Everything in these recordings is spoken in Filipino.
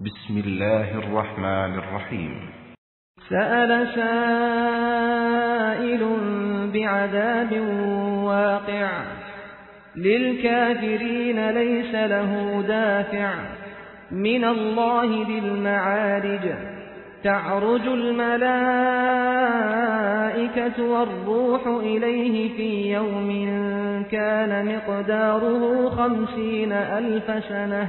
بسم الله الرحمن الرحيم. سأل سائل بعذاب واقع. للكافرين ليس له دافع. من الله بالمعارج. تعرج الملائكة والروح إليه في يوم كان مقداره خمسين ألف سنة.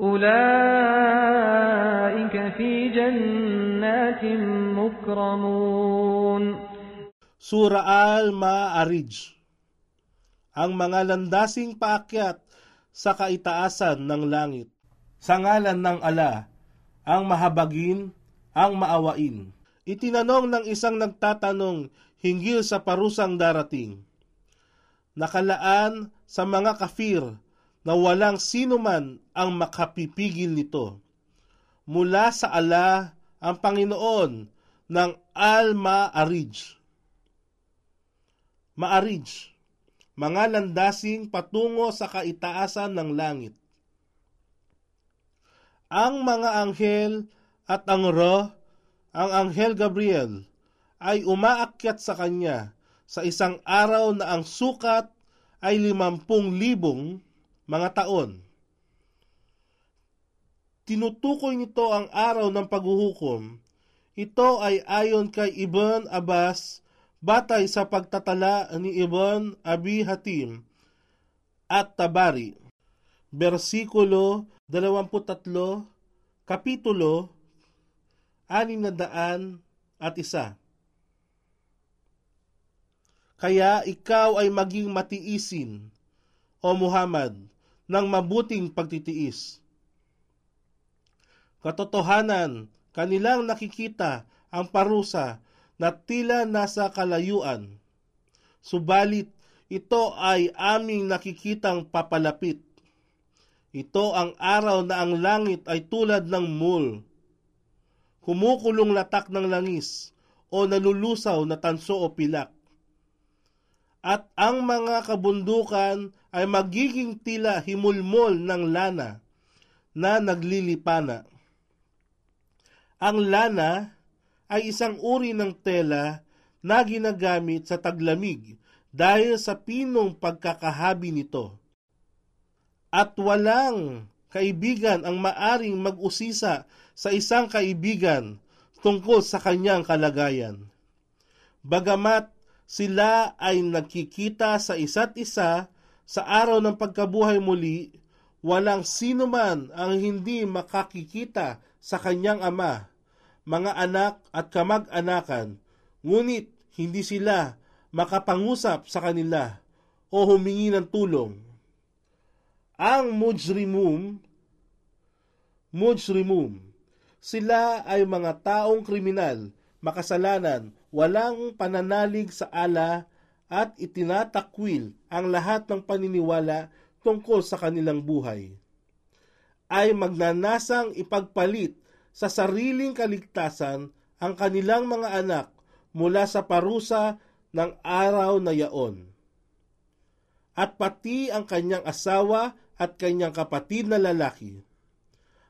أولئك في جنات مكرمون Sura Al-Ma'arij Ang mga landasing paakyat sa kaitaasan ng langit. Sa ngalan ng ala, ang mahabagin, ang maawain. Itinanong ng isang nagtatanong hinggil sa parusang darating. Nakalaan sa mga kafir na walang sino man ang makapipigil nito. Mula sa ala ang Panginoon ng Al-Ma'arij. Ma'arij, mga landasing patungo sa kaitaasan ng langit. Ang mga anghel at ang roh, ang anghel Gabriel, ay umaakyat sa kanya sa isang araw na ang sukat ay limampung libong mga taon. Tinutukoy nito ang araw ng paghuhukom. Ito ay ayon kay Ibn Abbas batay sa pagtatala ni Ibn Abi Hatim at Tabari. Versikulo 23, Kapitulo 600 at isa. Kaya ikaw ay maging matiisin, O Muhammad, ng mabuting pagtitiis. Katotohanan, kanilang nakikita ang parusa na tila nasa kalayuan. Subalit, ito ay aming nakikitang papalapit. Ito ang araw na ang langit ay tulad ng mul humukulong latak ng langis o nalulusaw na tanso o pilak. At ang mga kabundukan ay magiging tila himulmol ng lana na naglilipana. Ang lana ay isang uri ng tela na ginagamit sa taglamig dahil sa pinong pagkakahabi nito. At walang kaibigan ang maaring mag-usisa sa isang kaibigan tungkol sa kanyang kalagayan. Bagamat sila ay nagkikita sa isa't isa sa araw ng pagkabuhay muli, walang sino man ang hindi makakikita sa kanyang ama, mga anak at kamag-anakan, ngunit hindi sila makapangusap sa kanila o humingi ng tulong. Ang mujrimum, mujrimum, sila ay mga taong kriminal, makasalanan, walang pananalig sa ala at itinatakwil ang lahat ng paniniwala tungkol sa kanilang buhay. Ay magnanasang ipagpalit sa sariling kaligtasan ang kanilang mga anak mula sa parusa ng araw na yaon. At pati ang kanyang asawa at kanyang kapatid na lalaki.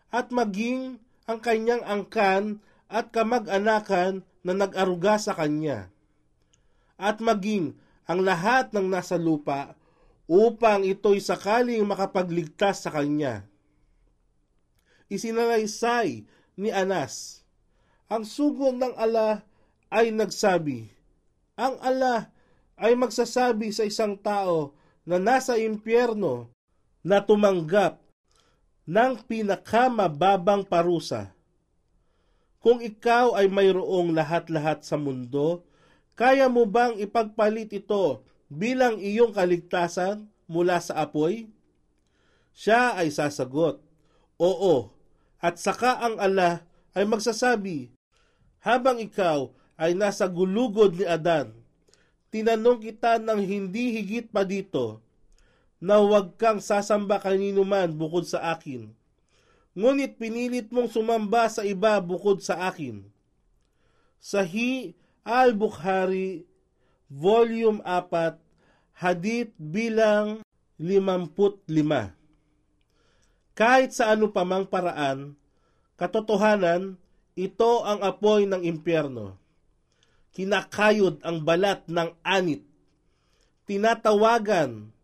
At maging ang kanyang angkan at kamag-anakan na nag-aruga sa kanya. At maging ang lahat ng nasa lupa upang ito'y sakaling makapagligtas sa kanya. Isinalaysay ni Anas, ang sugo ng ala ay nagsabi, ang ala ay magsasabi sa isang tao na nasa impyerno na tumanggap ng pinakamababang parusa kung ikaw ay mayroong lahat-lahat sa mundo, kaya mo bang ipagpalit ito bilang iyong kaligtasan mula sa apoy? Siya ay sasagot, Oo, at saka ang Allah ay magsasabi, habang ikaw ay nasa gulugod ni Adan, tinanong kita ng hindi higit pa dito, na huwag kang sasamba kanino man bukod sa akin ngunit pinilit mong sumamba sa iba bukod sa akin. Sahi al-Bukhari, Volume 4, Hadith bilang 55. Kahit sa ano pa mang paraan, katotohanan, ito ang apoy ng impyerno. Kinakayod ang balat ng anit. Tinatawagan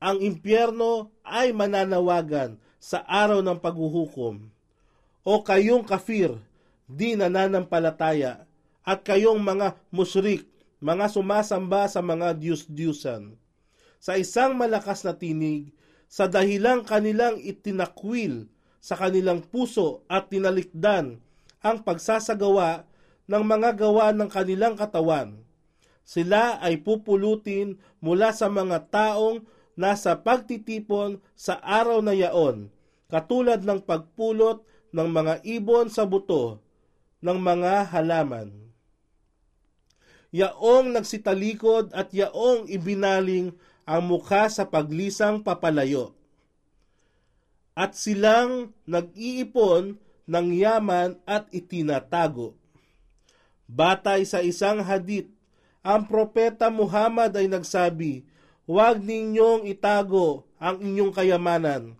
ang impyerno ay mananawagan sa araw ng paghuhukom. O kayong kafir, di nananampalataya, at kayong mga musrik, mga sumasamba sa mga diyos-diyusan. Sa isang malakas na tinig, sa dahilang kanilang itinakwil sa kanilang puso at tinalikdan ang pagsasagawa ng mga gawa ng kanilang katawan. Sila ay pupulutin mula sa mga taong nasa pagtitipon sa araw na yaon, katulad ng pagpulot ng mga ibon sa buto ng mga halaman. Yaong nagsitalikod at yaong ibinaling ang mukha sa paglisang papalayo. At silang nag-iipon ng yaman at itinatago. Batay sa isang hadit, ang propeta Muhammad ay nagsabi, huwag ninyong itago ang inyong kayamanan.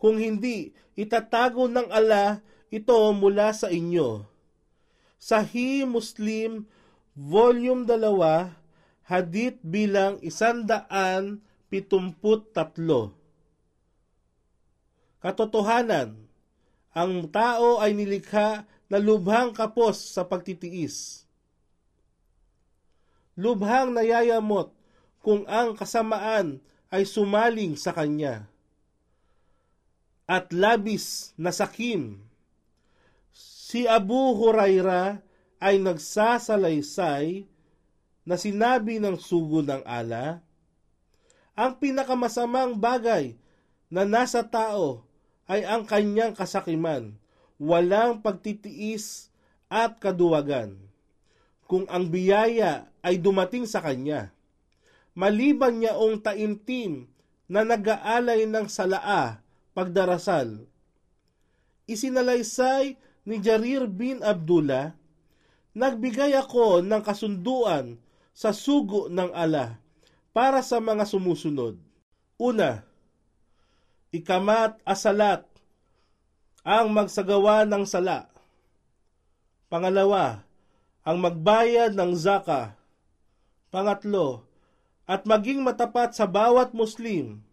Kung hindi, itatago ng ala ito mula sa inyo. Sahih Muslim, Volume 2, Hadith bilang isandaan pitumput tatlo. Katotohanan, ang tao ay nilikha na lubhang kapos sa pagtitiis. Lubhang nayayamot kung ang kasamaan ay sumaling sa kanya. At labis na sakim. Si Abu Huraira ay nagsasalaysay na sinabi ng sugo ng ala, ang pinakamasamang bagay na nasa tao ay ang kanyang kasakiman, walang pagtitiis at kaduwagan. Kung ang biyaya ay dumating sa kanya, maliban niya ong taimtim na nag-aalay ng salaa pagdarasal. Isinalaysay ni Jarir bin Abdullah, Nagbigay ako ng kasunduan sa sugo ng ala para sa mga sumusunod. Una, ikamat asalat ang magsagawa ng sala. Pangalawa, ang magbayad ng zaka. Pangatlo, at maging matapat sa bawat Muslim.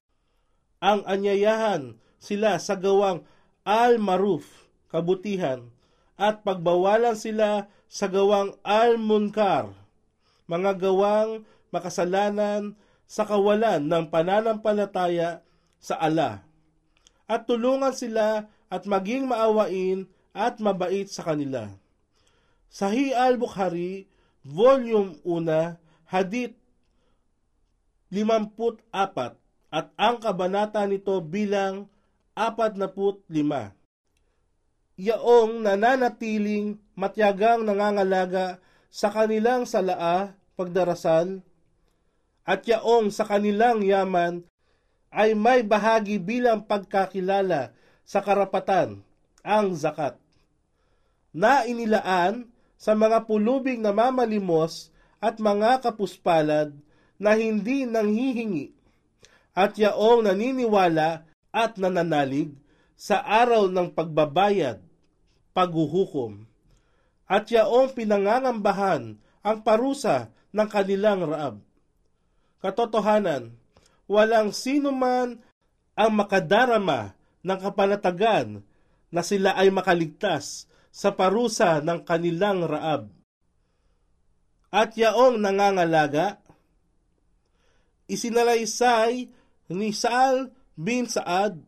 Ang anyayahan sila sa gawang al-maruf, kabutihan, at pagbawalan sila sa gawang al-munkar, mga gawang makasalanan sa kawalan ng pananampalataya sa Allah. At tulungan sila at maging maawain at mabait sa kanila. Sahih al-Bukhari, Volume 1, Hadith 54 at ang kabanata nito bilang 45. Yaong nananatiling matyagang nangangalaga sa kanilang salaa pagdarasal at yaong sa kanilang yaman ay may bahagi bilang pagkakilala sa karapatan ang zakat na inilaan sa mga pulubing namamalimos at mga kapuspalad na hindi nanghihingi at yaong naniniwala at nananalig sa araw ng pagbabayad, paghuhukom, at yaong pinangangambahan ang parusa ng kanilang raab. Katotohanan, walang sino man ang makadarama ng kapanatagan na sila ay makaligtas sa parusa ng kanilang raab. At yaong nangangalaga, isinalaysay ni Saal bin Saad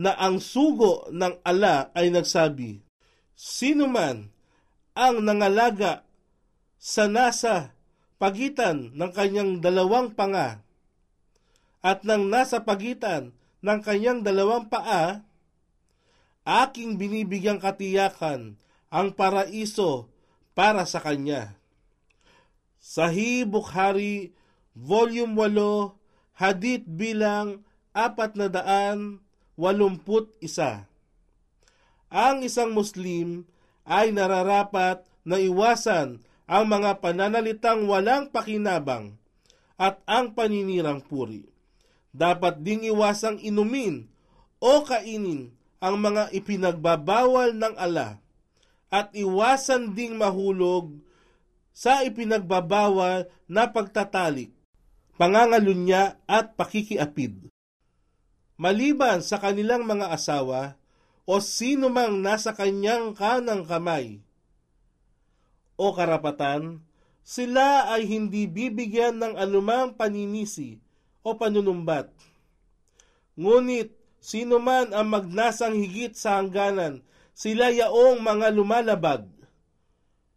na ang sugo ng ala ay nagsabi, Sino man ang nangalaga sa nasa pagitan ng kanyang dalawang panga at nang nasa pagitan ng kanyang dalawang paa, aking binibigyang katiyakan ang paraiso para sa kanya. Sahih Bukhari, Volume 8, Hadith bilang 481. Ang isang Muslim ay nararapat na iwasan ang mga pananalitang walang pakinabang at ang paninirang puri. Dapat ding iwasang inumin o kainin ang mga ipinagbabawal ng ala at iwasan ding mahulog sa ipinagbabawal na pagtatalik, pangangalunya at pakikiapid. Maliban sa kanilang mga asawa o sino mang nasa kanyang kanang kamay o karapatan, sila ay hindi bibigyan ng anumang paninisi o panunumbat. Ngunit sino man ang magnasang higit sa hangganan, sila yaong mga lumalabag.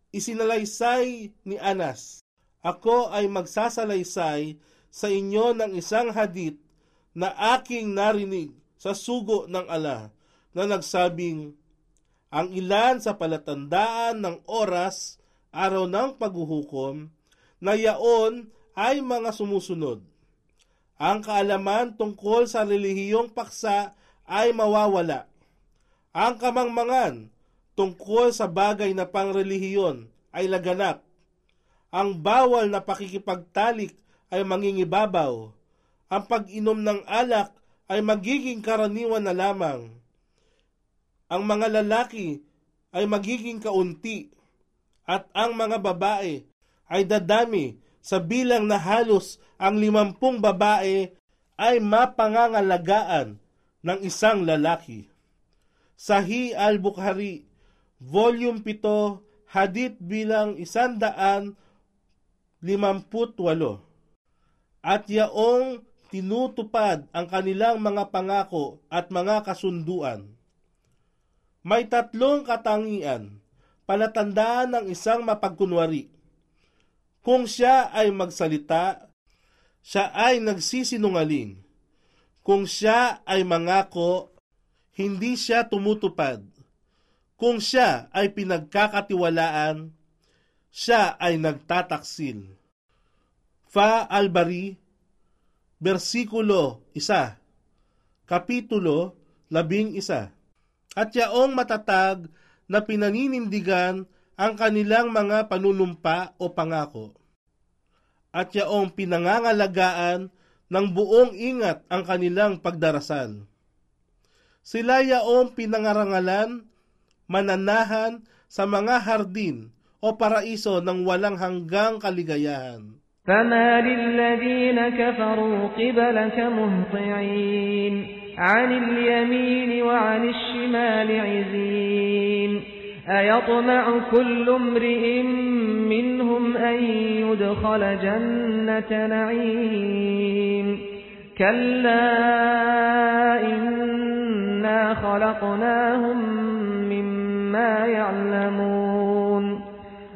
Isinalaysay ni Anas, Ako ay magsasalaysay sa inyo ng isang hadit na aking narinig sa sugo ng ala na nagsabing, ang ilan sa palatandaan ng oras, araw ng paghuhukom, na yaon ay mga sumusunod ang kaalaman tungkol sa relihiyong paksa ay mawawala. Ang kamangmangan tungkol sa bagay na pangrelihiyon ay laganap. Ang bawal na pakikipagtalik ay mangingibabaw. Ang pag-inom ng alak ay magiging karaniwan na lamang. Ang mga lalaki ay magiging kaunti at ang mga babae ay dadami sa bilang na halos ang limampung babae ay mapangangalagaan ng isang lalaki. Sahi al-Bukhari, Volume 7, Hadith bilang isandaan. At yaong tinutupad ang kanilang mga pangako at mga kasunduan. May tatlong katangian, palatandaan ng isang mapagkunwari kung siya ay magsalita, siya ay nagsisinungaling. Kung siya ay mangako, hindi siya tumutupad. Kung siya ay pinagkakatiwalaan, siya ay nagtataksil. Fa Albari, versikulo 1, kapitulo 11. at yaong matatag na pinaninindigan ang kanilang mga panunumpa o pangako. At yaong pinangangalagaan ng buong ingat ang kanilang pagdarasal. Sila yaong pinangarangalan, mananahan sa mga hardin o paraiso ng walang hanggang kaligayahan. فما للذين كفروا قبلك مهطعين عن اليمين وعن الشمال عزين أيطمع كل امرئ منهم أن يدخل جنة نعيم كلا إنا خلقناهم مما يعلمون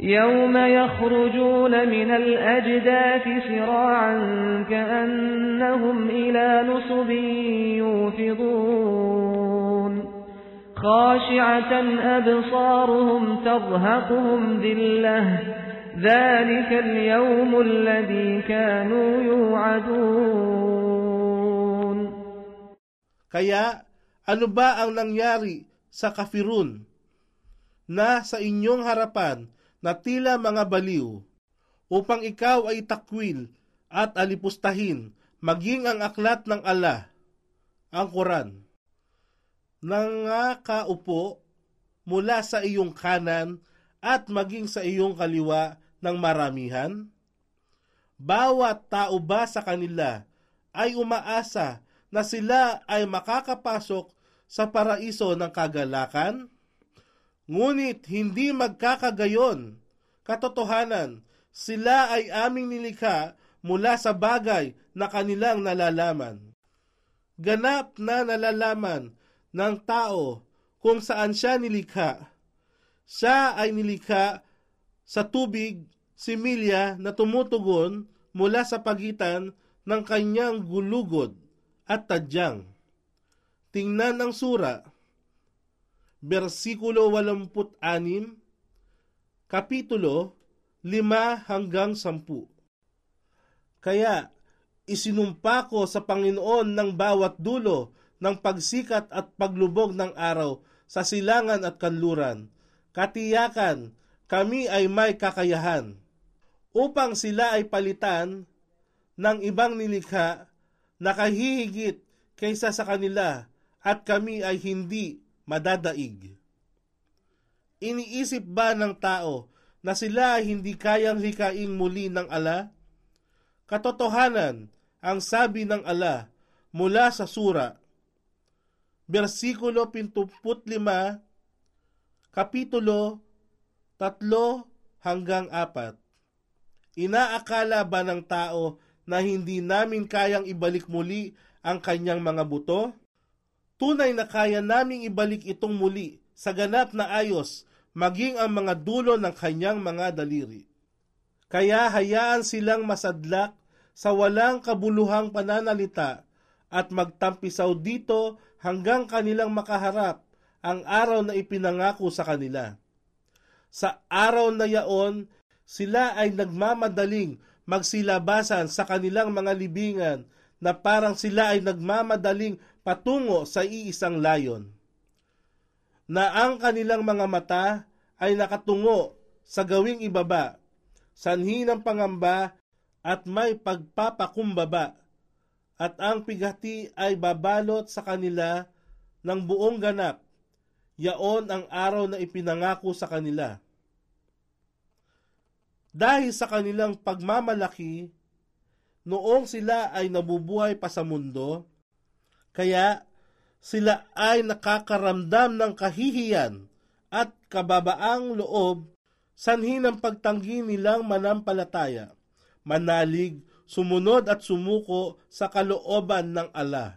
يوم يخرجون من الأجداث سراعا كأنهم إلى نصب يوفضون خاشعة أبصارهم ترهقهم ذلة ذلك اليوم الذي كانوا يوعدون Kaya, ano ba ang nangyari sa kafirun? Na sa inyong harapan na tila mga baliw upang ikaw ay takwil at alipustahin maging ang aklat ng Allah, ang Quran. Nangakaupo mula sa iyong kanan at maging sa iyong kaliwa ng maramihan? Bawat tao ba sa kanila ay umaasa na sila ay makakapasok sa paraiso ng kagalakan? Ngunit hindi magkakagayon. Katotohanan, sila ay aming nilikha mula sa bagay na kanilang nalalaman. Ganap na nalalaman ng tao kung saan siya nilikha. Siya ay nilikha sa tubig, similya na tumutugon mula sa pagitan ng kanyang gulugod at tadyang. Tingnan ang sura, versikulo 86, kapitulo 5 hanggang 10. Kaya, isinumpa ko sa Panginoon ng bawat dulo ng pagsikat at paglubog ng araw sa silangan at kanluran. Katiyakan, kami ay may kakayahan upang sila ay palitan ng ibang nilikha na kahihigit kaysa sa kanila at kami ay hindi madadaig. Iniisip ba ng tao na sila hindi kayang hikaing muli ng ala? Katotohanan, ang sabi ng ala mula sa sura, versikulo 75, kapitulo 3 hanggang 4. Inaakala ba ng tao na hindi namin kayang ibalik muli ang kanyang mga buto? Tunay na kaya naming ibalik itong muli sa ganap na ayos maging ang mga dulo ng kanyang mga daliri. Kaya hayaan silang masadlak sa walang kabuluhang pananalita at magtampisaw dito hanggang kanilang makaharap ang araw na ipinangako sa kanila. Sa araw na yaon, sila ay nagmamadaling magsilabasan sa kanilang mga libingan na parang sila ay nagmamadaling patungo sa iisang layon. Na ang kanilang mga mata ay nakatungo sa gawing ibaba, sanhi ng pangamba at may pagpapakumbaba, at ang pigati ay babalot sa kanila ng buong ganap, yaon ang araw na ipinangako sa kanila. Dahil sa kanilang pagmamalaki, noong sila ay nabubuhay pa sa mundo, kaya sila ay nakakaramdam ng kahihiyan at kababaang loob sanhi ng pagtanggi nilang manampalataya, manalig, sumunod at sumuko sa kalooban ng ala.